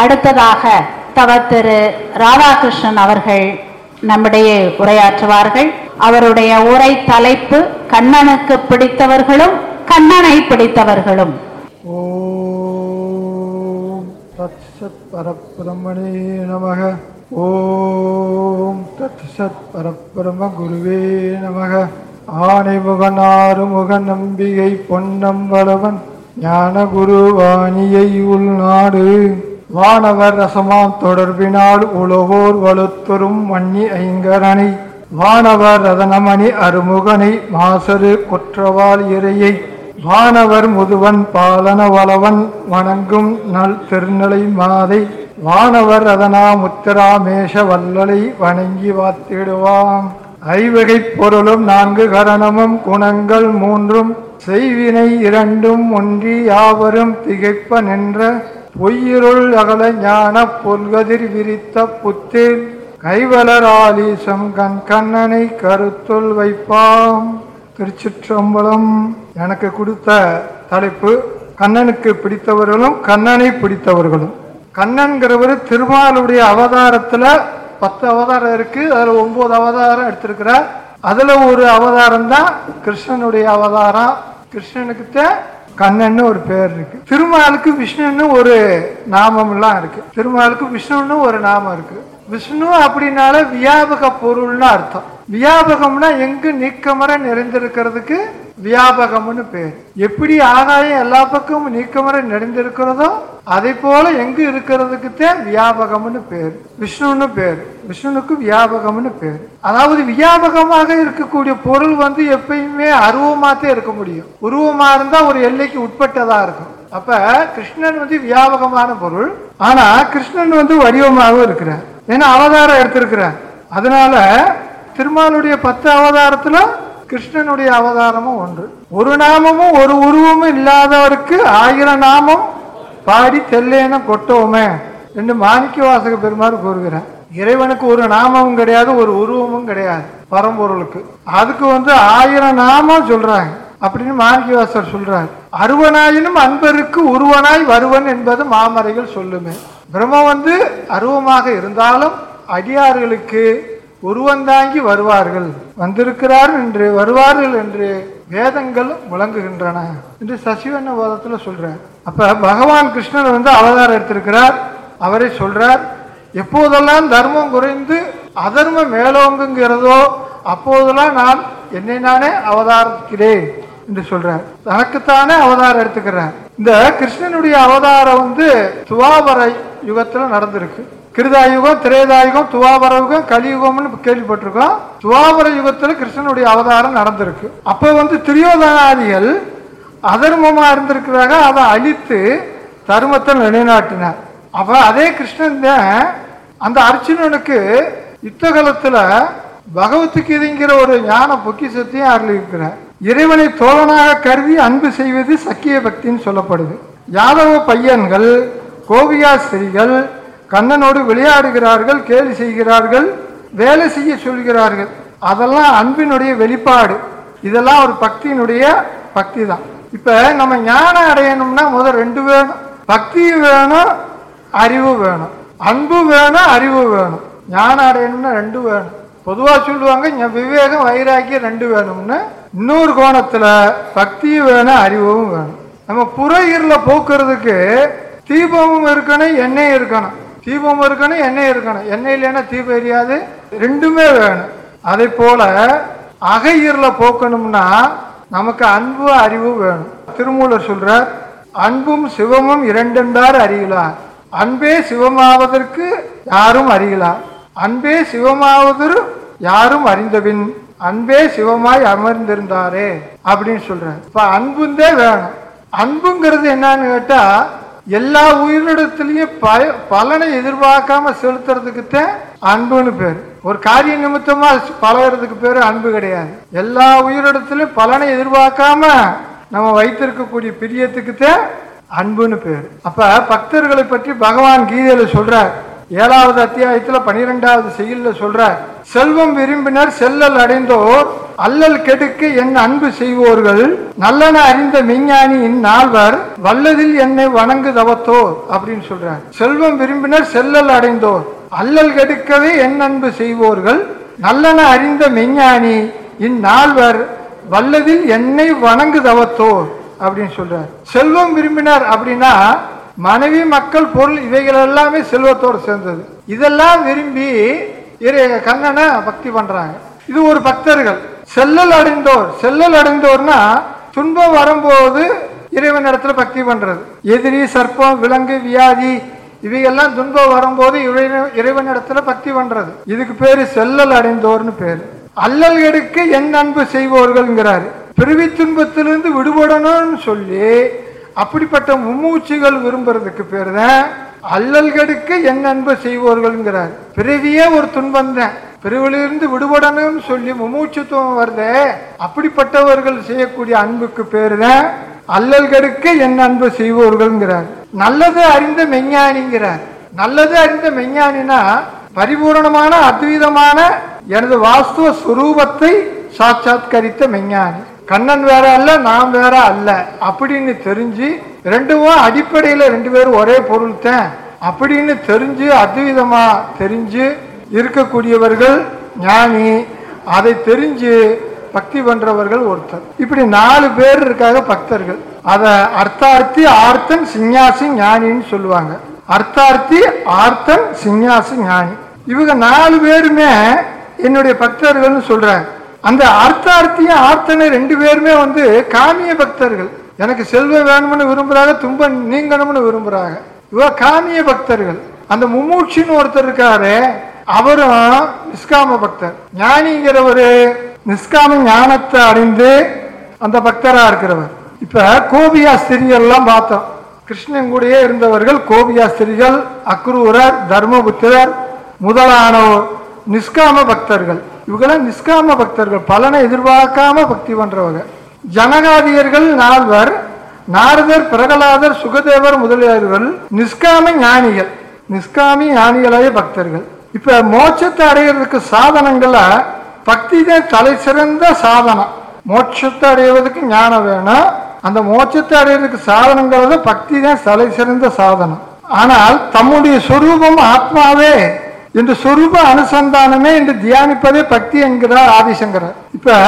அடுத்ததாக தவ திரு ராதாகிருஷ்ணன் அவர்கள் நம்மிடையே உரையாற்றுவார்கள். அவருடைய உரை தலைப்பு கண்ணனுக்கு பிடித்தவர்களும் கண்ணனை பிடித்தவர்களும். ஓம் தத் பரபிரமணே நமக. ஓம் தத் பரபிரம குருவே நமக. ஆணைமுகன் முக நம்பிகை பொன்னம்பளவன் ஞான குரு வாணியை உள்நாடு. வானவர் ரசமாம் தொடர்பினால் உலகோர் வலுத்தொரும் மண்ணி ஐங்கரனை. வானவர் ரதனமணி அருமுகனை மாசரு குற்றவாள் இறையை. வானவர் முதுவன் பாலன வளவன் வணங்கும் நல் திருநிலை மாதை. வானவர் அதனா முத்திராமேஷ வல்லலை வணங்கி வாத்திடுவாம். ஐவகை பொருளும் நான்கு கரணமும் குணங்கள் மூன்றும். செய்வினை இரண்டும் ஒன்றி யாவரும் திகைப்ப நின்ற பொய்யிருள் அகல ஞான பொல்கதிர் விரித்த புத்தில் கைவலராலீசம் கண் கண்ணனை கருத்துள் வைப்பாம். திருச்சிற்றம்பலம் எனக்கு கொடுத்த தலைப்பு கண்ணனுக்கு பிடித்தவர்களும் கண்ணனை பிடித்தவர்களும். கண்ணன்கிறவர் திருமாலுடைய அவதாரத்தில் பத்து அவதாரம் இருக்குது அதில் ஒம்பது அவதாரம் எடுத்திருக்கிறார். அதில் ஒரு அவதாரம் தான் கிருஷ்ணனுடைய அவதாரம். கிருஷ்ணனுக்கு தான் கண்ணன்னு ஒரு பேர் இருக்கு. திருமாலுக்கு விஷ்ணுன்னு ஒரு நாமம்லாம் இருக்கு. திருமாலுக்கு விஷ்ணுன்னு ஒரு நாமம் இருக்கு. விஷ்ணு அப்படின்னால வியாபக பொருள்னு அர்த்தம். வியாபகம்னா எங்கு நீக்கமர நிறைந்திருக்கிறதுக்கு வியாபகம்னு பேர். எப்படி ஆகாயம் எல்லா பக்கமும் நீக்கமர நிறைந்திருக்கிறதோ அதை போல எங்கு இருக்கிறதுக்கு தான் வியாபகம்னு பேர். விஷ்ணுன்னு பேர். விஷ்ணுனுக்கு வியாபகம்னு பேர். அதாவது வியாபகமாக இருக்கக்கூடிய பொருள் வந்து எப்பயுமே அருவமாத்தே இருக்க முடியும். உருவமா இருந்தா ஒரு எல்லைக்கு உட்பட்டதா இருக்கும். அப்ப கிருஷ்ணன் வந்து வியாபகமான பொருள். ஆனா கிருஷ்ணன் வந்து வடிவமாகவும் இருக்கிறார். ஏன்னா அவதாரம் எடுத்திருக்கிறார். அதனால திருமாலுடைய பத்து அவதாரத்தில் கிருஷ்ணனுடைய அவதாரமும் ஒன்று. ஒரு நாமமும் ஒரு உருவமும் இல்லாதவருக்கு ஆயிரம் நாமம் பாடி தெல்லேன கொட்டோமே என்று மாணிக்க வாசக பெருமாறு கூறுகிறார். இறைவனுக்கு ஒரு நாமமும் கிடையாது ஒரு உருவமும் கிடையாது பரம்பொருளுக்கு. அதுக்கு வந்து ஆயிரம் நாமம் சொல்றாங்க அப்படின்னு மாணிக்கவாசர் சொல்றார். அருவனாயினும் அன்பருக்கு உருவனாய் வருவன் என்பது மாமறைகள் சொல்லுமே. பிரம்ம வந்து அருவமாக இருந்தாலும் அடியார்களுக்கு உருவந்தாங்கி வருவார்கள். வந்திருக்கிறார் என்று வருவார்கள் என்று வேதங்கள் முழங்குகின்றன என்று சசிவண்ண வாதத்தில் சொல்றார் அப்ப பகவான் கிருஷ்ணன் வந்து அவதாரம் எடுத்திருக்கிறார். அவரை சொல்றார் எப்போதெல்லாம் தர்மம் குறைந்து அதர்மம் மேலோங்குங்கிறதோ அப்போதெல்லாம் நான் என்னை நானே அவதாரிக்கிறேன் என்று சொல்றார். தனக்குத்தானே அவதாரம் எடுத்துக்கிறார். இந்த கிருஷ்ணனுடைய அவதாரம் வந்து துவாபர யுகத்துல நடந்திருக்கு. கிருதாயுகம் திரேதாயுகம் துவாபர யுகம் கலியுகம்னு கேள்விப்பட்டிருக்கோம். துவாபர யுகத்தில் கிருஷ்ணனுடைய அவதாரம் நடந்திருக்கு. அப்போ வந்து திரியோதனாதிகள் அதர்மமாக இருந்திருக்கிறதாக அதை அழித்து தர்மத்தை நிலைநாட்டினார். அப்போ அதே கிருஷ்ணன் தான் அந்த அர்ஜுனனுக்கு யுத்த காலத்தில் பகவத்கீதைங்கிற ஒரு ஞான பொக்கிசத்தையும் அருளிருக்கிறார் இறைவனை தோழனாக கருதி அன்பு செய்வது சக்கிய பக்தின்னு சொல்லப்படுது. யாதவ பையன்கள் கோபியாஸ்திரிகள் கண்ணனோடு விளையாடுகிறார்கள் கேலி செய்கிறார்கள் வேலை செய்ய சொல்கிறார்கள். அதெல்லாம் அன்பினுடைய வெளிப்பாடு. இதெல்லாம் ஒரு பக்தியினுடைய பக்தி தான் இப்போ நம்ம ஞானம் அடையணும்னா முதல் ரெண்டு வேணும். பக்தி வேணும் அறிவு வேணும். அன்பு வேணும் அறிவு வேணும். ஞானம் அடையணும்னா ரெண்டு வேணும். பொதுவாக சொல்லுவாங்க விவேகம் வைராக்கியம் ரெண்டு வேணும்னு. இன்னொரு கோணத்தில் பக்தியும் வேணும் அறிவும் வேணும். நம்ம புற போக்குறதுக்கு தீபமும் இருக்கணும் எண்ணெயும் இருக்கணும். தீபம் இருக்கணும் எண்ணெய் இருக்கணும். எண்ணெய் இல்லைன்னா தீபம் எரியாது. ரெண்டுமே வேணும். அதே போல அகையீரில் போக்கணும்னா நமக்கு அன்பு அறிவு வேணும். திருமூலர் சொல்றார் அன்பும் சிவமும் இரண்டென்றார் அறியலாம் அன்பே சிவமாவதற்கு யாரும் அறியலாம் அன்பே சிவமாவதற்கு யாரும் அறிந்தபின் அன்பே சிவமாய் அமர்ந்திருந்தாரே. அப்படின்னு சொல்றாரு. இப்ப அன்புந்தே வேணும். அன்புங்கிறது என்னன்னு கேட்டா எல்லா உயிரிடத்திலையும் ப பலனை எதிர்பார்க்காம செலுத்துறதுக்குத்தான் அன்புன்னு பேர். ஒரு காரிய நிமித்தமா பழகிறதுக்கு பேரு அன்பு கிடையாது. எல்லா உயிரிடத்திலும் பலனை எதிர்பார்க்காம நம்ம வைத்திருக்கக்கூடிய பிரியத்துக்குத்தான் அன்புன்னு பேர். அப்ப பக்தர்களை பற்றி பகவான் கீதையில சொல்றார். ஏழாவது அத்தியாயத்துல பனிரெண்டாவது செய்யல சொல்றார் செல்வம் விரும்பினர் செல்லல் அடைந்தோர் அல்லல் கெடுக்க என் அன்பு செய்வோர்கள். நல்லன அறிந்த மெஞ்ஞானி இந்நால்வர் வல்லதில் என்னை வணங்கு தவத்தோர் அப்படின்னு சொல்றார். செல்வம் விரும்பினர் செல்லல் அடைந்தோர் அல்லல் கெடுக்கவே என் அன்பு செய்வோர்கள். நல்லன அறிந்த மெஞ்ஞானி இந்நால்வர் வல்லதில் என்னை வணங்கு தவத்தோர் அப்படின்னு சொல்றார். செல்வம் விரும்பினர் அப்படின்னா மனைவி மக்கள் பொருள் இவைகள் எல்லாமே செல்வத்தோடு சேர்ந்தது. இதெல்லாம் விரும்பி இறை கண்ணனை பக்தி பண்றாங்க. இது ஒரு பக்தர்கள். செல்லல் அடைந்தோர். செல்லல் அடைந்தோர்னா துன்பம் வரும்போது இறைவன் இடத்துல பக்தி பண்றது. எதிரி சர்ப்பம் விலங்கு வியாதி இவையெல்லாம் துன்பம் வரும்போது இறைவன் இறைவன் இடத்துல பக்தி பண்றது. இதுக்கு பேரு செல்லல் அடைந்தோர்னு பேரு. அல்லல் எடுக்க என் அன்பு செய்வோர்கள்ங்கிறாரு. பிறவி துன்பத்திலிருந்து விடுபடணும்னு சொல்லி அப்படிப்பட்ட மும்மூச்சுகள் விரும்புறதுக்கு பேர் தான் அல்லல் என் அன்பு செய்வோர்கள்ங்கிறார். பிறவியே ஒரு துன்பம் தான் பிறவிலிருந்து விடுபடணும்னு சொல்லி மும்மூச்சுத்துவம் வருதே. அப்படிப்பட்டவர்கள் செய்யக்கூடிய அன்புக்கு பேர் தான் அல்லல் என் அன்பு செய்வோர்கள்ங்கிறார். நல்லது அறிந்த மெஞ்ஞானிங்கிறார். நல்லது அறிந்த மெஞ்ஞானினா பரிபூரணமான அத்வீதமான எனது வாஸ்துவ சுரூபத்தை சாட்சாத்கரித்த மெஞ்ஞானி. கண்ணன் வேற அல்ல நான் வேற அல்ல அப்படின்னு தெரிஞ்சு ரெண்டும் அடிப்படையில் ரெண்டு பேரும் ஒரே பொருள் தான். அப்படின்னு தெரிஞ்சு அத்விதமா தெரிஞ்சு இருக்கக்கூடியவர்கள் ஞானி. அதை தெரிஞ்சு பக்தி பண்றவர்கள் ஒருத்தர். இப்படி நாலு பேர் இருக்காங்க பக்தர்கள். அத அர்த்தார்த்தி ஆர்த்தன் சிஞ்ஞாசி ஞானின்னு சொல்லுவாங்க. அர்த்தார்த்தி ஆர்த்தன் சிஞ்ஞாசி ஞானி. இவங்க நாலு பேருமே என்னுடைய பக்தர்கள்னு சொல்றாங்க அந்த அர்த்தார்த்தியும் ஆர்த்தனை ரெண்டு பேருமே வந்து காமிய பக்தர்கள். எனக்கு செல்வம் வேணும்னு விரும்புறாங்க துன்பம் நீங்கணும்னு விரும்புறாங்க. இவ காமிய பக்தர்கள். அந்த மும்மூச்சின்னு ஒருத்தர் இருக்காரு அவரும் நிஷ்காம பக்தர். ஞானிங்கிறவர் நிஷ்காம ஞானத்தை அடைந்து அந்த பக்தராக இருக்கிறவர். இப்ப கோபியாஸ்திரியெல்லாம் பார்த்தோம். கிருஷ்ணன் கூடயே இருந்தவர்கள் கோபியாஸ்திரிகள் அக்ரூரர் தர்மபுத்திரர் முதலானோர். நிஷ்காம பக்தர்கள். இவங்களாம் நிஷ்காம பக்தர்கள். பலனை எதிர்பார்க்காம பக்தி பண்றவங்க. ஜனகாதியர்கள் நால்வர் நாரதர் பிரகலாதர் சுகதேவர் முதலியவர்கள் நிஷ்காம ஞானிகள். நிஷ்காமி ஞானிகளாய பக்தர்கள். இப்ப மோட்சத்தை அடைகிறதுக்கு சாதனங்கள பக்தி தான் தலை சிறந்த சாதனம். மோட்சத்தை அடைவதற்கு ஞானம் வேணும். அந்த மோட்சத்தை அடைகிறதுக்கு சாதனங்கள் பக்தி தான் தலை சிறந்த சாதனம். ஆனால் தம்முடைய சொரூபம் ஆத்மாவே என்று சொரூப அனுசந்தானமே என்று தியானிப்பதே பக்தி என்கிறார் ஆதிசங்கரர். இப்ப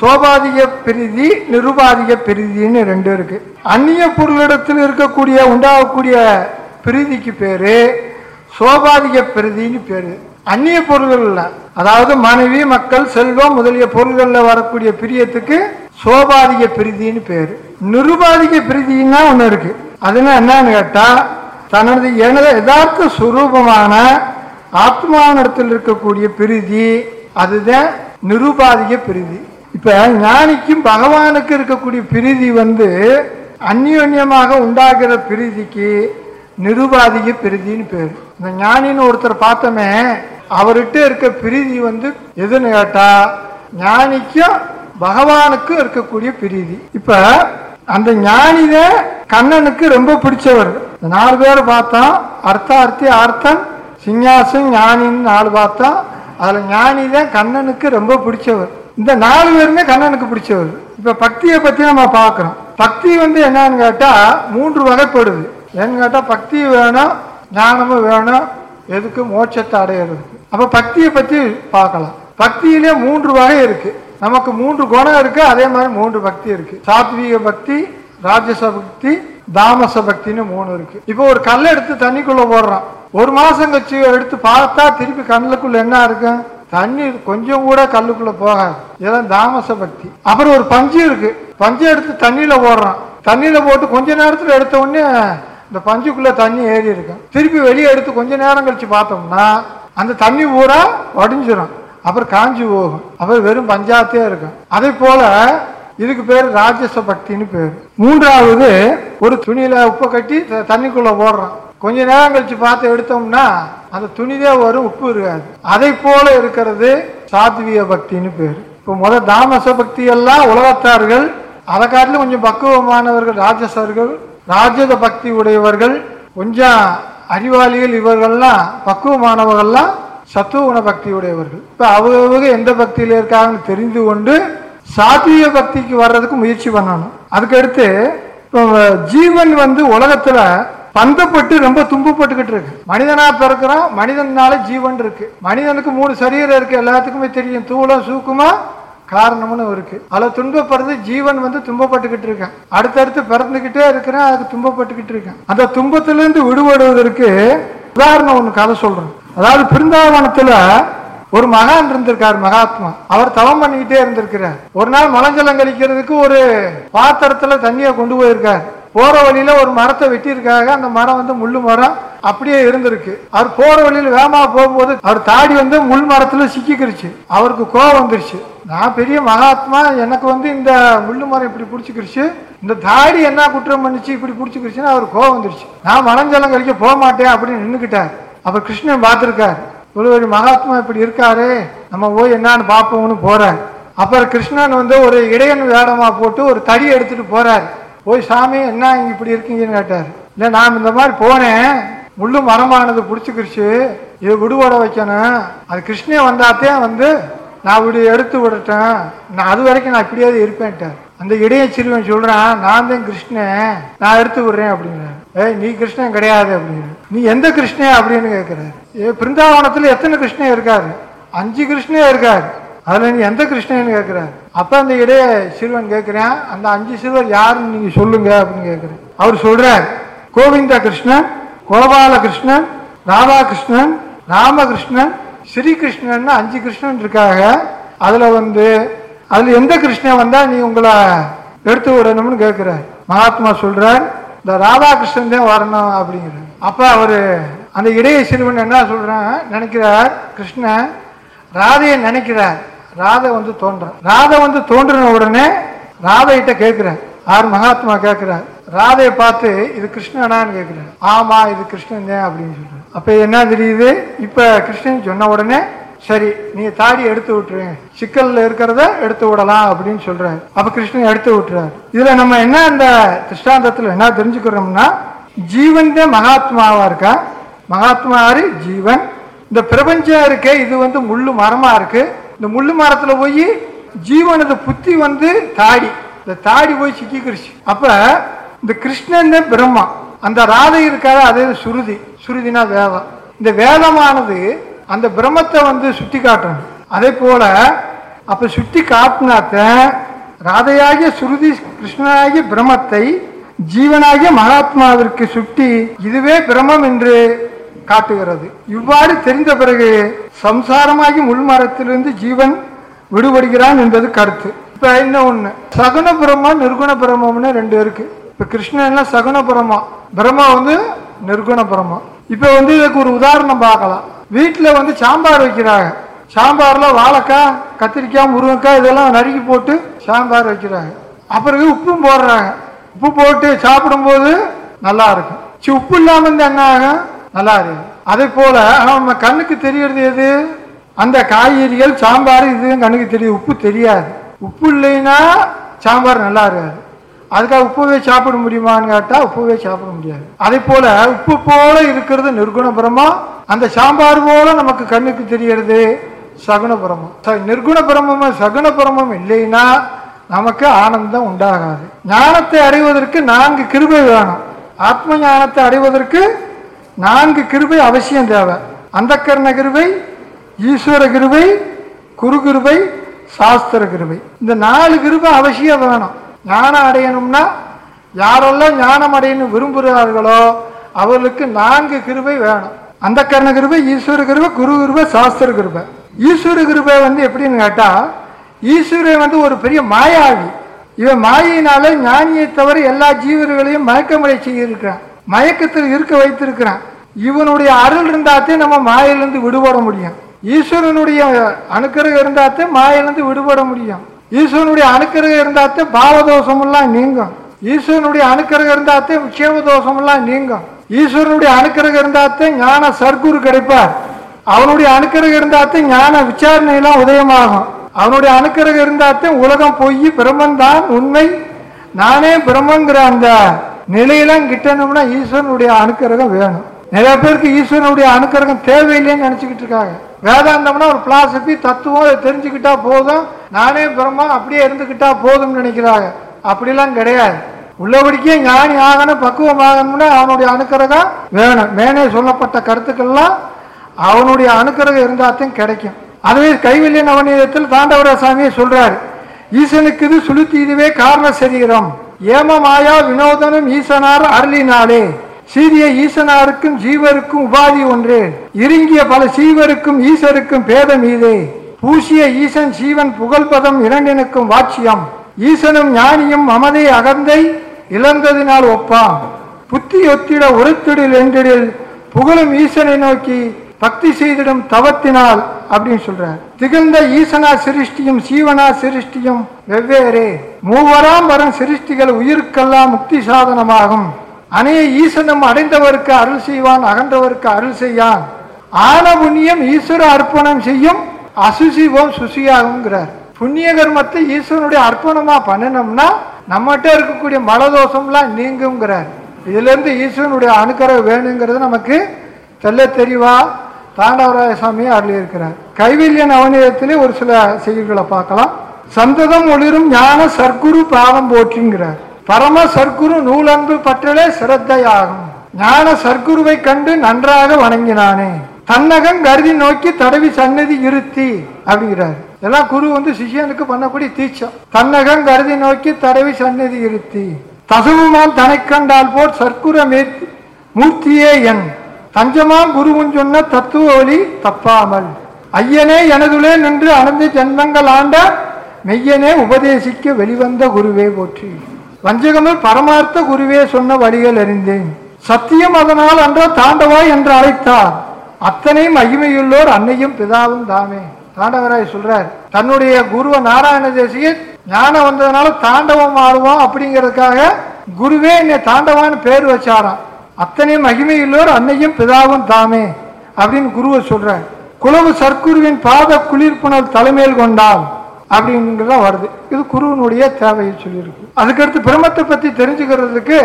சோபாதிக பிரீதி நிருபாதிக பிரீதின்னு ரெண்டு இருக்கு. அந்நிய பொருளிடத்தில் இருக்கக்கூடிய உண்டாகக்கூடிய பிரீதிக்கு பேரு சோபாதிக பிரிதின்னு பேரு. அந்நிய பொருள்கள்ல அதாவது மனைவி மக்கள் செல்வம் முதலிய பொருள்கள்ல வரக்கூடிய பிரியத்துக்கு சோபாதிக பிரிதின்னு பேரு. நிருபாதிக பிரீதின்னா ஒண்ணு இருக்கு. அதுனா என்னன்னு கேட்டா தனது எனது யதார்த்த சுரூபமான ஆத்மானத்தில் இருக்கக்கூடிய பிரிதி அதுதான் நிருபாதிக பிரீதி. இப்ப ஞானிக்கும் பகவானுக்கு இருக்கக்கூடிய பிரீதி வந்து அந்யோன்யமாக உண்டாகிற பிரீதிக்கு நிருபாதிக பிரீதின்னு பேர். இந்த ஞானின்னு ஒருத்தர் பார்த்தோமே அவர்கிட்ட இருக்க பிரிதி வந்து எதுன்னு கேட்டா ஞானிக்கும் பகவானுக்கும் இருக்கக்கூடிய பிரீதி. இப்ப அந்த ஞானிதான் கண்ணனுக்கு ரொம்ப பிடிச்சவர். இந்த நாலு பேர் பார்த்தோம் அர்த்தார்த்தி அர்த்தன் சிங்காசம் ஞானின்னு நாலு பார்த்தோம் அதில் ஞானி தான் கண்ணனுக்கு ரொம்ப பிடிச்சவர். இந்த நாலு பேருமே கண்ணனுக்கு பிடிச்சவர். இப்போ பக்தியை பற்றி நம்ம பார்க்குறோம் பக்தி வந்து என்னன்னு கேட்டால் மூன்று வகைப்படுது. ஏன்னு கேட்டால் பக்தி வேணும் ஞானமும் வேணும் எதுக்கு மோட்சத்தை அடையிறதுக்கு. அப்போ பக்தியை பற்றி பார்க்கலாம். பக்தியிலே மூன்று வகை இருக்குது நமக்கு மூன்று குணம் இருக்குது அதே மாதிரி மூன்று பக்தி இருக்குது சாத்வீக பக்தி ராஜச பக்தி தாமச பக்தின்னு மூணு இருக்கு. இப்போ ஒரு கல்லை எடுத்து தண்ணிக்குள்ள போடுறோம் ஒரு மாசம் கழிச்சு எடுத்து பார்த்தா திருப்பி கண்ணுக்குள்ள என்ன இருக்கும் தண்ணி கொஞ்சம் கூட கல்லுக்குள்ள போகாது. இதெல்லாம் தாமச பக்தி அப்புறம் ஒரு பஞ்சு இருக்கு. பஞ்சு எடுத்து தண்ணியில போடுறோம் தண்ணியில போட்டு கொஞ்ச நேரத்துல எடுத்த உடனே இந்த பஞ்சுக்குள்ள தண்ணி ஏறி இருக்கும் திருப்பி வெளியே எடுத்து கொஞ்ச நேரம் கழிச்சு பார்த்தோம்னா அந்த தண்ணி பூரா வடிஞ்சிடும் அப்புறம் காஞ்சி போகும். அப்புறம் வெறும் பஞ்சாத்தே இருக்கும் அதே போல இதுக்கு பேர் ராஜச பக்தின்னு பேர். மூன்றாவது ஒரு துணியில உப்பை கட்டி த- தண்ணிக்குள்ள போடுறான். கொஞ்ச நேரம் கழிச்சு பார்த்து எடுத்தோம்னா அந்த துணிதே வரும் உப்பு இருக்காது. அதை போல இருக்கிறது சாத்விய பக்தின்னு பேர். இப்போ முத தாமச பக்தி எல்லாம் உலகத்தார்கள் அதை காட்டிலும் கொஞ்சம் பக்குவமானவர்கள் ராஜசர்கள் ராஜத பக்தி உடையவர்கள் கொஞ்சம் அறிவாளிகள் இவர்கள்லாம் பக்குவமானவர்கள்லாம் சத்துவ குண பக்தி உடையவர்கள். இப்ப அவங்க எந்த பக்தியில இருக்காங்கன்னு தெரிந்து கொண்டு சாத்வீக பக்திக்கு வர்றதுக்கு முயற்சி பண்ணணும். அதுக்கடுத்து இப்போ ஜீவன் வந்து உலகத்துல பந்தப்பட்டு ரொம்ப துன்பப்பட்டுக்கிட்டு இருக்கு. மனிதனா பிறக்கிறான் மனிதனால ஜீவன் இருக்கு. மனிதனுக்கு மூணு சரீரம் இருக்கு எல்லாத்துக்குமே தெரியும். தூளம் சூக்குமா காரணம்னு இருக்கு. அதுல துன்பப்படுறது ஜீவன் வந்து துன்பப்பட்டுக்கிட்டு இருக்கேன். அடுத்தடுத்து பிறந்துகிட்டே இருக்கிறேன் அதுக்கு துன்பப்பட்டுக்கிட்டு இருக்கேன். அந்த துன்பத்திலிருந்து விடுபடுவதற்கு உதாரணம் ஒன்று கதை சொல்றேன். அதாவது பிருந்தாவனத்துல ஒரு மகான் இருந்திருக்கார் மகாத்மா. அவர் தவம் பண்ணிக்கிட்டே இருந்திருக்கிறார். ஒரு நாள் மலஞ்சலம் கழிக்கிறதுக்கு ஒரு பாத்திரத்துல தண்ணியை கொண்டு போயிருக்கார். போற வழியில ஒரு மரத்தை வெட்டியிருக்காங்க. அந்த மரம் வந்து முள்ளு மரம் அப்படியே இருந்திருக்கு. அவர் போற வழியில வேகமா போகும்போது அவர் தாடி வந்து முள் மரத்துல சிக்கிக்கிருச்சு. அவருக்கு கோவம் வந்துருச்சு. நான் பெரிய மகாத்மா எனக்கு வந்து இந்த முள்ளு மரம் இப்படி பிடிச்சிக்கிருச்சு. இந்த தாடி என்ன குற்றம் பண்ணிச்சு இப்படி பிடிச்சிக்கிருச்சுன்னு அவர் கோவம் வந்துருச்சு. நான் மலஞ்சலம் கழிக்க போக மாட்டேன் அப்படின்னு நின்றுக்கிட்டார் அப்ப கிருஷ்ணன் பார்த்துருக்காரு. ஒரு ஒரு மகாத்மா இப்படி இருக்காரு நம்ம போய் என்னன்னு பார்ப்போம்னு போறார். அப்புறம் கிருஷ்ணன் வந்து ஒரு இடையன் வேடமா போட்டு ஒரு தடி எடுத்துட்டு போறார். போய் சாமி என்ன இங்க இப்படி இருக்கீங்கன்னு கேட்டார். இல்லை நான் இந்த மாதிரி போனேன். முள்ளு மரமானது பிடிச்சிக்கிருச்சு. இதை விடுபட வைக்கணும். அது கிருஷ்ணன் வந்தாத்தே வந்து நான் இப்படி எடுத்து விடட்டேன். நான் அது வரைக்கும் நான் இப்படியாவது இருப்பேன்ட்டார். அந்த இடைய சிறுவன் சொல்றான் நான் தான் கிருஷ்ணன் நான் எடுத்து விடுறேன் அப்படிங்கிறார். ஏய் நீ கிருஷ்ணன் கிடையாது அப்படின்னு நீ எந்த கிருஷ்ணன் அப்படின்னு கேட்கிறாரு பிருந்தாவனத்தில் எத்தனை கிருஷ்ணன் இருக்காரு? அஞ்சு கிருஷ்ணன் இருக்காரு. அதில் நீ எந்த கிருஷ்ணன் கேட்குறாரு அப்போ அந்த இடைய சிறுவன் கேட்குறேன் அந்த அஞ்சு சிறுவர் யாருன்னு நீங்கள் சொல்லுங்க அப்படின்னு கேட்குறேன் அவர் சொல்கிறார் கோவிந்த கிருஷ்ணன் கோபால கிருஷ்ணன் ராதாகிருஷ்ணன் ராமகிருஷ்ணன் ஸ்ரீகிருஷ்ணன் அஞ்சு கிருஷ்ணன் இருக்காங்க. அதில் வந்து அதில் எந்த கிருஷ்ணன் வந்தால் நீ உங்களை எடுத்து விடணும்னு கேட்குறாரு மகாத்மா சொல்கிறார் இந்த ராதாகிருஷ்ணன் தான் வரணும் அப்படிங்கிறார். அப்போ அவர் அந்த இடைய சிறுவன் என்ன சொல்கிறான் நினைக்கிறார் கிருஷ்ணன் ராதையை நினைக்கிறார். ராதை வந்து தோன்றான். ராதை வந்து தோன்றின உடனே ராதைகிட்ட கேட்குறேன் யார் மகாத்மா கேட்குறார். ராதையை பார்த்து இது கிருஷ்ணனான்னு கேட்குறேன் ஆமாம் இது கிருஷ்ணன் தான் அப்படின்னு சொல்கிறேன் அப்போ என்ன தெரியுது? இப்போ கிருஷ்ணன் சொன்ன உடனே சரி நீ தாடி எடுத்து விட்டுரு. சிக்கல்ல இருக்கிறத எடுத்து விடலாம் அப்படின்னு சொல்றாரு. அப்ப கிருஷ்ணன் எடுத்து விட்டுறாரு. இதுல நம்ம என்ன அந்த திருஷ்டாந்தத்துல என்ன தெரிஞ்சுக்கிறோம்னா ஜீவன் தான் மகாத்மாவா இருக்கா? மகாத்மா ஜீவன். இந்த பிரபஞ்சம் இருக்கே இது வந்து முள்ளு மரமா இருக்கு. இந்த முள்ளு மரத்துல போய் ஜீவனது புத்தி வந்து தாடி. இந்த தாடி போய் சிக்கிக்கிருச்சு. அப்ப இந்த கிருஷ்ணன் பிரம்மா. அந்த ராதை இருக்காத அதே சுருதி. சுருதினா வேதம். இந்த வேதமானது அந்த பிரம்மத்தை வந்து சுட்டி காட்டணும். அதே போல அப்ப சுட்டி காட்டினாத்த ராதையாகிய சுருதி கிருஷ்ணனாகிய பிரம்மத்தை ஜீவனாகிய மகாத்மாவிற்கு சுட்டி இதுவே பிரம்மம் என்று காட்டுகிறது. இவ்வாறு தெரிந்த பிறகு சம்சாரமாகி உள்மரத்திலிருந்து ஜீவன் விடுபடுகிறான் என்பது கருத்து. இப்ப என்ன ஒண்ணு? சகுன பிரம்மா நிர்குண பிரம்மம்னு ரெண்டு இருக்கு. இப்ப கிருஷ்ணன்னா சகுன பிரம்மா. பிரம்மா வந்து நிர்குண பிரம்மா. இப்ப வந்து இதுக்கு ஒரு உதாரணம் பார்க்கலாம். வீட்டுல வந்து சாம்பார் வைக்கிறாங்க. சாம்பார்ல வாழைக்காய் கத்திரிக்காய் முருங்கைக்காய் இதெல்லாம் நறுக்கி போட்டு சாம்பார் வைக்கிறாங்க. அப்புறம் உப்பும் போடுறாங்க. உப்பு போட்டு சாப்பிடும்போது நல்லா இருக்கும். சி உப்பு இல்லாம இருந்தா என்ன ஆகும்? நல்லா இருக்கும் அதே போல நம்ம கண்ணுக்கு தெரியறது எது? அந்த காய்கறிகள் சாம்பார் இது கண்ணுக்கு தெரியும். உப்பு தெரியாது. உப்பு இல்லைன்னா சாம்பார் நல்லா இருக்காது அதுக்காக உப்புவே சாப்பிட முடியுமான்னு கேட்டால் உப்புவே சாப்பிட முடியாது. அதே போல உப்பு போல இருக்கிறது நிர்குண பிரம்மம் அந்த சாம்பார் போல நமக்கு கண்ணுக்கு தெரியறது சகுண பிரம்மம் ச- நிர்குண பிரம்மம் சகுன பிரம்மம் இல்லைன்னா நமக்கு ஆனந்தம் உண்டாகாது. ஞானத்தை அடைவதற்கு நான்கு கிருபை வேணும். ஆத்ம ஞானத்தை அடைவதற்கு நான்கு கிருபை அவசியம் தேவை. அந்தக்கரண கிருபை ஈஸ்வர கிருபை குரு கிருபை சாஸ்திர கிருபை. இந்த நாலு கிருபை அவசியம் வேணும். ஞானம் அடையணும்னா யாரெல்லாம் ஞானம் அடையணும் விரும்புகிறார்களோ அவர்களுக்கு நான்கு கிருபை வேணும். அந்த கர்ண கிருபை ஈஸ்வர கிருபை குரு கிருபை சாஸ்திர கிருபை. ஈஸ்வர கிருபை வந்து எப்படின்னு கேட்டால் ஈஸ்வரன் வந்து ஒரு பெரிய மாயாவி. இவன் மாயினால ஞானியை தவிர எல்லா ஜீவர்களையும் மயக்கமடை செய்திருக்கிறான். மயக்கத்தில் இருக்க வைத்திருக்கிறான். இவனுடைய அருள் இருந்தாத்தே நம்ம மாயிலிருந்து விடுபட முடியும். ஈஸ்வரனுடைய அனுக்கிரகம் இருந்தாத்தே மாயிலிருந்து விடுபட முடியும். ஈஸ்வரனுடைய அனுக்கிரகம் இருந்தாத்தே பாவதோஷம் எல்லாம் நீங்கும். ஈஸ்வரனுடைய அனுக்கிரகம் இருந்தாத்தே விக்ஷேப தோஷம் எல்லாம் நீங்கும். ஈஸ்வரனுடைய அனுக்கிரகம் இருந்தாத்தே ஞான சர்க்குரு கிடைப்பார். அவனுடைய அனுக்கிரகம் இருந்தாத்தே ஞான விசாரணையெல்லாம் உதயமாகும். அவனுடைய அனுக்கிரகம் இருந்தாத்தே உலகம் பொய் பிரம்மன் தான் உண்மை. நானே பிரம்மங்கிற அந்த நிலையெல்லாம் கிட்டணும்னா ஈஸ்வரனுடைய அணுக்கரகம் வேணும். நிறைய பேருக்கு ஈஸ்வரனுடைய அணுக்கரகம் தேவையில்லைன்னு நினைச்சுக்கிட்டு இருக்காங்க. வேதாந்தம்னா ஒரு பிலாசபி தத்துவம் அதை தெரிஞ்சுக்கிட்டா போதும். நானே பிரம்மா அப்படியே இருந்துக்கிட்டா போதும்னு நினைக்கிறாங்க. அப்படிலாம் கிடையாது. உள்ளபடிக்கே ஞானி ஆகணும் பக்குவம் ஆகணும்னா அவனுடைய அணுக்கரகம் வேணும். மேனே சொல்லப்பட்ட கருத்துக்கள்லாம் அவனுடைய அணுக்கரகம் இருந்தாத்தையும் கிடைக்கும். அதுவே கைவில்லிய நவநீதத்தில் தாண்டவர சாமியை சொல்றாரு ஈசனுக்கு இது சுளுத்தி இதுவே காரண சரீரம். ஏம மாயா வினோதனும் ஈசனார் அருளினாலே சீரிய ஈசனாருக்கும் ஜீவருக்கும் உபாதி ஒன்று. இறுங்கிய பல சீவருக்கும் ஈசருக்கும் பேதம் இதே. பூசிய ஈசன் சீவன் புகழ்பதம் இரண்டினுக்கும் வாட்சியம். ஈசனும் ஞானியும் மமதை அகந்தை இழந்ததினால் ஒப்பாம். புத்தி ஒத்திட ஒருத்திடில் என்றிடில் புகழும் ஈசனை நோக்கி பக்தி செய்திடும் தவத்தினால் அப்படின்னு சொல்றார். திகழ்ந்த ஈசனா சிருஷ்டியும் சீவனா சிருஷ்டியும் வெவ்வேறு. மூவராம் வரும் சிருஷ்டிகள் உயிருக்கெல்லாம் முக்தி சாதனமாகும். அனைய ஈசனும் அடைந்தவருக்கு அருள் செய்வான் அகன்றவருக்கு அருள் செய்யான். ஆன புண்ணியம் ஈஸ்வர அர்ப்பணம் செய்யும் அசுசிவோம் சுசியாகுங்கிறார் புண்ணிய கர்மத்தை ஈஸ்வரனுடைய அர்ப்பணமா பண்ணினோம்னா நம்மகிட்ட இருக்கக்கூடிய மலதோஷம்லாம் நீங்குங்கிறார் இதுல இருந்து ஈஸ்வரனுடைய அனுக்கரம் வேணுங்கிறது நமக்கு தெல்ல தெளிவா தாண்டவராய சாமியை அருளியிருக்கிறார் கைவில்ய நவநீதத்திலே ஒரு சில செய்திகளை பார்க்கலாம். சந்ததம் ஒளிரும் ஞான சர்க்குரு பாதம் போற்றுங்கிறார். பரம சர்க்குரு நூலன்பு பற்றலே சிரத்தையாகும். ஞான சர்க்குருவை கண்டு நன்றாக வணங்கினானே. தன்னகம் கருதி நோக்கி தடவி சன்னதி இருத்தி அப்படிங்கிறார். எல்லாம் குரு வந்து சிஷியனுக்கு பண்ணக்கூடிய தீட்சம். தன்னகம் கருதி நோக்கி தடவி சன்னதி இருத்தி. தசவுமான் தனை கண்டால் போல் சர்க்குர மூர்த்தியே என். தஞ்சமாம் குருவும் சொன்ன தத்துவ ஒளி தப்பாமல். ஐயனே எனதுலே நின்று அனந்த ஜென்மங்கள் ஆண்ட மெய்யனே உபதேசிக்க வெளிவந்த குருவே போற்றி. வஞ்சகமில் பரமார்த்த குருவே சொன்ன வழிகள் அறிந்தேன். சத்தியம் அதனால் அன்றோ தாண்டவா என்று அழைத்தார். அத்தனை மகிமையுள்ளோர் அன்னையும் பிதாவும் தாமே. தாண்டவராய் சொல்றார் தன்னுடைய குருவ நாராயண தேசிய ஞானம் வந்ததுனால தாண்டவம் ஆடுவோம் அப்படிங்கிறதுக்காக குருவே என்னை தாண்டவான்னு பேர் வச்சாராம். அத்தனை மகிமையுள்ளோர் அன்னையும் பிதாவும் தாமே அப்படின்னு குருவை சொல்றார். குலவு சர்க்குருவின் பாத குளிர்ப்புணல் தலைமையில் கொண்டால் அப்படிங்கிறத வருது. இது குருவினுடைய தேவையை சொல்லியிருக்கு. அதுக்கடுத்து பிரம்மத்தை பத்தி தெரிஞ்சுக்கிறதுக்கு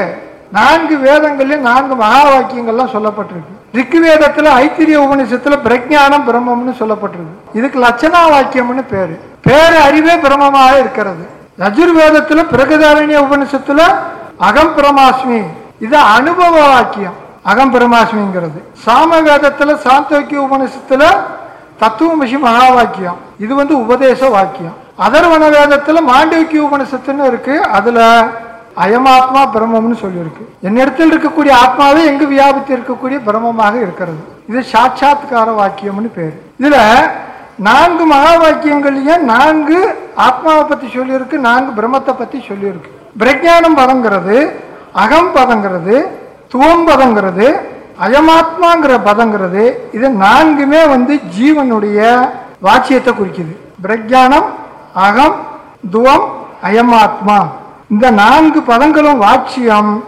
நான்கு வேதங்களில் நான்கு மகா வாக்கியங்கள்லாம் சொல்லப்பட்டிருக்கு. ரிக்கு வேதத்துல ஐத்திரிய உபநிஷத்துல பிரஜானம் பிரம்மம்னு சொல்லப்பட்டிருக்கு. இதுக்கு லட்சணா வாக்கியம்னு பேரு. பேரு அறிவே பிரம்மமாக இருக்கிறது. யஜுர்வேதத்துல பிரகதாரண்ய உபநிஷத்துல அகம் பிரமாஸ்மி இது அனுபவ வாக்கியம் அகம் பிரமாஸ்மிங்கிறது சாமவேதத்துல சாந்தோக்கிய உபநிஷத்துல தத்துவமசி மகா வாக்கியம் இது வந்து உபதேச வாக்கியம். அதர்வன வேதத்துல மாண்டவிக்கிய உபனிஷத்துன்னு இருக்கு. அதுல அயமாத்மா பிரம்மம்னு சொல்லியிருக்கு. என்னிடத்தில் இருக்கக்கூடிய ஆத்மாவே எங்கு வியாபித்து இருக்கக்கூடிய பிரம்மமாக இருக்கிறது. இது சாட்சாத்கார வாக்கியம்னு பேர். இதுல நான்கு மகா வாக்கியங்கள்லயும் நான்கு ஆத்மாவை பத்தி சொல்லியிருக்கு நான்கு பிரம்மத்தை பத்தி சொல்லியிருக்கு. பிரஜானம் பலங்கிறது அகம் பதங்கிறது துவம் பதங்கிறது அயமாத்மாங்கிற பதங்கிறது இது நான்குமே வந்து ஜீவனுடைய வாட்சியத்தை குறிக்குது. பிரஜானம் அகம் துவம் அயமாத்மா. இந்த நான்கு பதங்களும் வாட்சியம்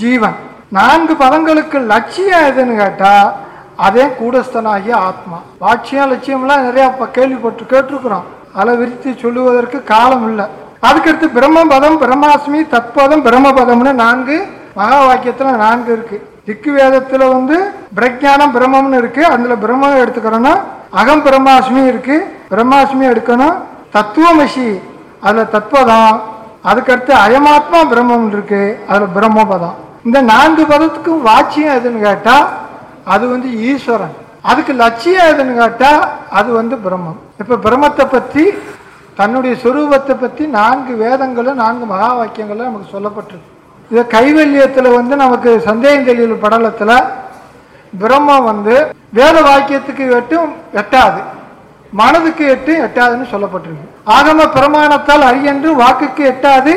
ஜீவன். நான்கு பதங்களுக்கு லட்சியம் எதுன்னு கேட்டா அதே கூடஸ்தனாகிய ஆத்மா. வாட்சியம் லட்சியம்லாம் நிறைய இப்போ கேள்விப்பட்டு கேட்டிருக்கிறோம். அளவிரித்து விரித்து சொல்லுவதற்கு காலம் இல்லை அதுக்கடுத்து பிரம்மபதம் பிரம்மாஸ்மி தத்பதம் பிரம்மபதம்னு நான்கு மகா வாக்கியத்துல நான்கு இருக்கு. திக்கு வேதத்துல வந்து பிரஜானம் பிரம்மம்னு இருக்கு. அதுல பிரம்மம் எடுத்துக்கிறோம்னா அகம் பிரம்மாஸ்மி இருக்கு. பிரம்மாஸ்மி எடுக்கணும். தத்துவமசி அதுல தத்பதம். அதுக்கடுத்து அயமாத்மா பிரம்மம் இருக்கு. அதுல பிரம்மபதம். இந்த நான்கு பதத்துக்கும் வாட்சியம் எதுன்னு கேட்டா அது வந்து ஈஸ்வரன். அதுக்கு லட்சியம் எதுன்னு கேட்டா அது வந்து பிரம்மம். இப்ப பிரம்மத்தை பத்தி தன்னுடைய சுரூபத்தை பற்றி நான்கு வேதங்களும் நான்கு மகா வாக்கியங்களும் நமக்கு சொல்லப்பட்டிருக்கு. இது கைவல்யத்தில் வந்து நமக்கு சந்தேகம் தெளிவு படலத்தில் பிரம்மா வந்து வேத வாக்கியத்துக்கு எட்டும் எட்டாது. மனதுக்கு எட்டு எட்டாதுன்னு சொல்லப்பட்டிருக்கு. ஆகம பிரமாணத்தால் அரியென்று வாக்குக்கு எட்டாது.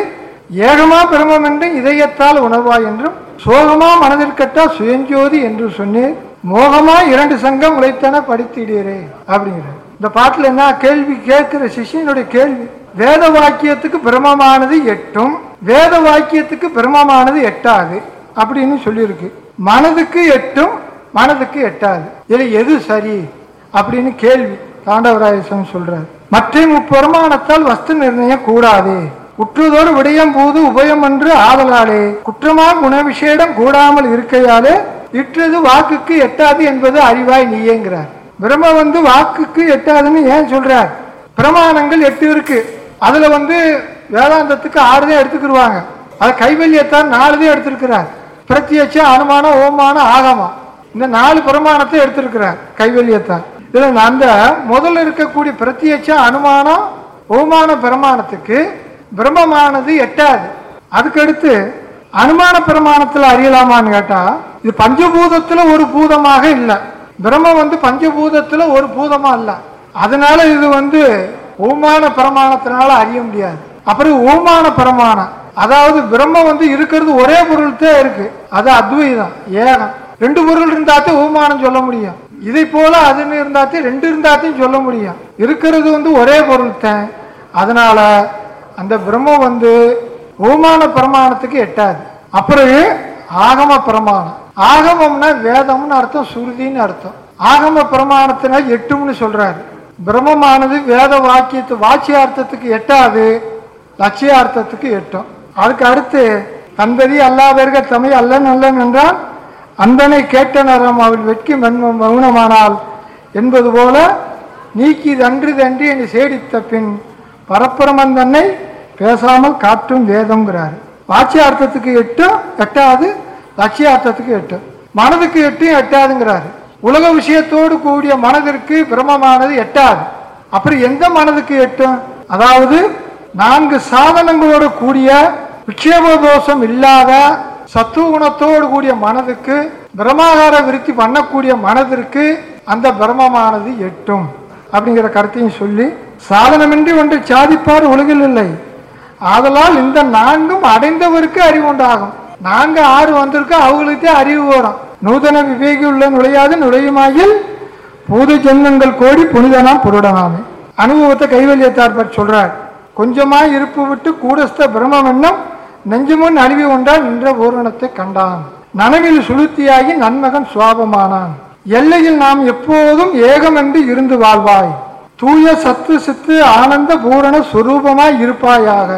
ஏகமா பிரமம் என்றும் இதயத்தால் உணர்வாய் என்றும் சோகமா மனதிற்கட்டா சுயஞ்சோதி என்று சொன்னேன் மோகமா இரண்டு சங்கம் உழைத்தன படித்திடுகிறேன் அப்படிங்கிறார். இந்த பாட்டில் என்ன? கேள்வி கேட்கிற சிஷியனுடைய கேள்வி. வேத வாக்கியத்துக்கு பிரமமானது எட்டும் வேத வாக்கியத்துக்கு பிரமமானது எட்டாது அப்படின்னு சொல்லியிருக்கு. மனதுக்கு எட்டும் மனதுக்கு எட்டாது. இதுல எது சரி அப்படின்னு கேள்வி. தாண்டவராயசன் சொல்றாரு. மற்ற முப்பெருமானத்தால் வஸ்து நிர்ணயம் கூடாது. உற்றுதோடு விடயம் போது உபயம் என்று ஆதலாலே குற்றமா குணவிஷேடம் கூடாமல் இருக்கையாலே இற்றது வாக்குக்கு எட்டாது என்பது அறிவாய் நீயேங்கிறார். பிரம்ம வந்து வாக்குக்கு எட்டாதுன்னு ஏன் சொல்றார்? பிரமாணங்கள் எட்டு இருக்கு. அதுல வந்து வேதாந்தத்துக்கு ஆறு தான் எடுத்துக்கிடுவாங்க அது கைவல்யத்தான் நாலு தான் எடுத்திருக்கிறார். பிரத்யட்ச அனுமானம் ஓமானம் ஆகமம் இந்த நாலு பிரமாணத்தை எடுத்திருக்கிறார் கைவல்யத்தான் இதுல அந்த முதல்ல இருக்கக்கூடிய பிரத்யட்ச அனுமானம் ஓமான பிரமாணத்துக்கு பிரம்மமானது எட்டாது. அதுக்கடுத்து அனுமான பிரமாணத்தில் அறியலாமான்னு கேட்டா இது பஞ்சபூதத்தில் ஒரு பூதமாக இல்லை. பிரம்மம் வந்து பஞ்சபூதத்தில் ஒரு பூதமாக இல்லை. அதனால இது வந்து ஊமான பிரமாணத்தினால அறிய முடியாது. அப்புறம் ஓமான பிரமாணம். அதாவது பிரம்மம் வந்து இருக்கிறது ஒரே பொருள் தான் இருக்கு. அது அத்வைதம் ஏகம். ரெண்டு பொருள் இருந்தாத்தே ஊமானம் சொல்ல முடியும். இதை போல அதுன்னு இருந்தாத்தையும் ரெண்டு இருந்தாத்தையும் சொல்ல முடியும். இருக்கிறது வந்து ஒரே பொருள் தான் அதனால அந்த பிரம்மம் வந்து ஊமான பிரமாணத்துக்கு எட்டாது. அப்புறம் ஆகம பிரமாணம். ஆகமம்னா வேதம்னு அர்த்தம் சுருதின்னு அர்த்தம். ஆகம பிரமாணத்தினா எட்டும்னு சொல்றாரு. பிரம்மமானது வேத வாக்கியத்து வாட்சியார்த்தத்துக்கு எட்டாது லட்சியார்த்தத்துக்கு எட்டும். அதுக்கு அடுத்து தன்பதி அல்லாதர்க தமை அல்லன் அல்லன் என்றால் அன்பனை கேட்ட நேரம் அவள் வெட்கி மன்ம மௌனமானால் என்பது போல நீக்கி தன்று தன்றி என்று சேடித்த பின் பரப்பிரமன் தன்னை பேசாமல் காட்டும் வேதம்ங்கிறார். வாட்சியார்த்தத்துக்கு எட்டும் எட்டாவது லட்சியார்த்தத்துக்கு எட்டும் மனதுக்கு எட்டும் எட்டாதுங்கிறாரு உலக விஷயத்தோடு கூடிய மனதிற்கு பிரம்மமானது எட்டாது அப்புறம் எந்த மனதுக்கு எட்டும் அதாவது நான்கு சாதனங்களோடு கூடிய விக்ஷேப தோஷம் இல்லாத சத்துவ குணத்தோடு கூடிய மனதுக்கு பிரமாகார விருத்தி பண்ணக்கூடிய மனதிற்கு அந்த பிரம்மமானது எட்டும். அப்படிங்கிற கருத்தையும் சொல்லி சாதனமின்றி ஒன்று சாதிப்பார் உலகில் இல்லை. ஆதலால் இந்த நான்கும் அடைந்தவருக்கு அறிவு உண்டாகும் நான்கு ஆறு வந்திருக்கு அவங்களுக்கு அறிவு வரும். நூதன விவேகி உள்ள நுழையாது நுழையுமாயில் பூத ஜென்மங்கள் கோடி புனிதனாம் புருடனாமே. அனுபவத்தை கைவல்யத்தார் சொல்றார். கொஞ்சமாய் இருப்பு விட்டு கூடஸ்த பிரம்மம் என்னும் நெஞ்சுமுன் அழிவு கொண்டால் நின்ற பூரணத்தை கண்டான். நனவில் சுளுத்தியாகி நன்மகன் சுவாபமானான். எல்லையில் நாம் எப்போதும் ஏகம் என்று இருந்து வாழ்வாய். தூய சத்து சித்து ஆனந்த பூரண சுரூபமாய் இருப்பாயாக.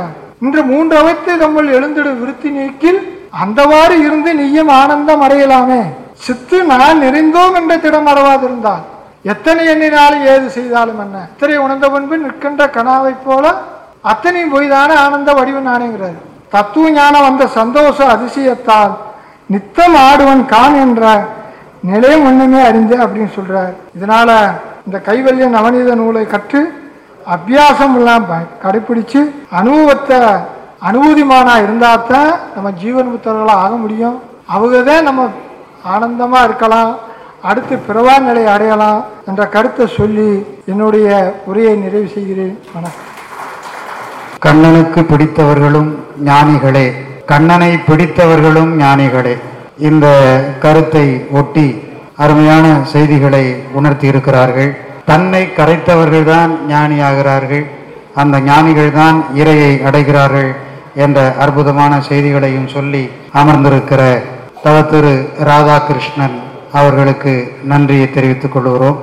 இன்று மூன்றவத்தை நம்மள் எழுந்திடு விருத்தி நீக்கில் அந்தவாறு இருந்து நீயும் ஆனந்தம் அடையலாமே. சித்து நான் நிறைந்தோம் என்ற திடம் மறவாதிருந்தால் எத்தனை எண்ணினாலும் ஏது செய்தாலும் என்ன? இத்தனை உணர்ந்த பண்பு நிற்கின்ற கனாவைப் போல அத்தனையும் பொய்தான ஆனந்த வடிவு நானேங்கிறார் தத்துவ ஞானம் வந்த சந்தோஷ அதிசயத்தால் நித்தம் ஆடுவன் கான் என்ற நிலையம் ஒண்ணுமே அறிந்து அப்படின்னு சொல்றார். இதனால இந்த கைவல்ய நவநீத நூலை கற்று அபியாசம் எல்லாம் ப- அனுபவத்தை அனுபூதிமானா இருந்தாதான் நம்ம ஜீவன் முத்தர்களாக ஆக முடியும். அவங்க தான் நம்ம ஆனந்தமாக இருக்கலாம் அடுத்து பிறவா நிலை அடையலாம் என்ற கருத்தை சொல்லி என்னுடைய உரையை நிறைவு செய்கிறேன். வணக்கம். கண்ணனுக்கு பிடித்தவர்களும் ஞானிகளே. கண்ணனை பிடித்தவர்களும் ஞானிகளே. இந்த கருத்தை ஒட்டி அருமையான செய்திகளை உணர்த்தி இருக்கிறார்கள் தன்னை கரைத்தவர்கள்தான் ஞானியாகிறார்கள். அந்த ஞானிகள் தான் இறையை அடைகிறார்கள் என்ற அற்புதமான செய்திகளையும் சொல்லி அமர்ந்திருக்கிற தவ திரு ராதாகிருஷ்ணன் அவர்களுக்கு நன்றியை தெரிவித்துக் கொள்கிறோம்.